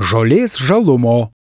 žolės žalumo.